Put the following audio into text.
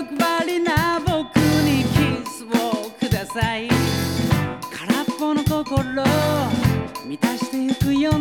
空っぽの心満たしてゆくよ